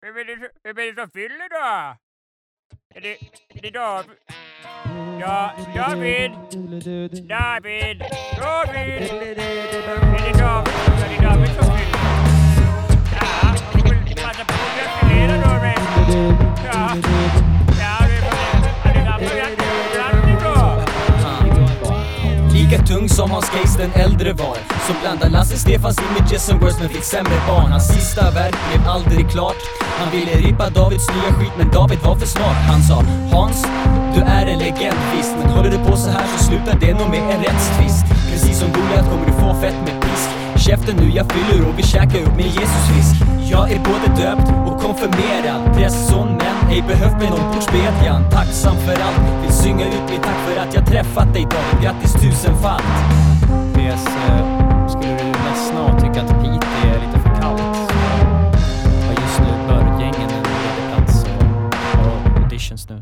Vem är, det, vem är det som fyller då? Är det, är det David? Ja, David! David! David! Är det David? Lika tung som Hans Geis den äldre var. Som blandar Lasse Stefans images som words men fick sämre barn. Hans sista verk blev aldrig klart. Han ville rippa Davids nya skit men David var för smart. Han sa Hans, du är en legend visst Men håller du på så här så slutar det nog med en rättstvist. Precis som Goliat kommer du få fett med pisk. Käften nu, jag fyller och vi käkar upp min Jesusfisk Jag är både döpt och konfirmerad. Prästson ej behövt med någon bordsbedjan, tacksam för allt Vill synga ut mitt tack för att jag träffat dig Dan, grattis tusenfalt PS, eh, skulle du ledsna och tycka att Piteå är lite för kallt? Så, ja, just nu bör gängen en ledig plats och har auditions nu.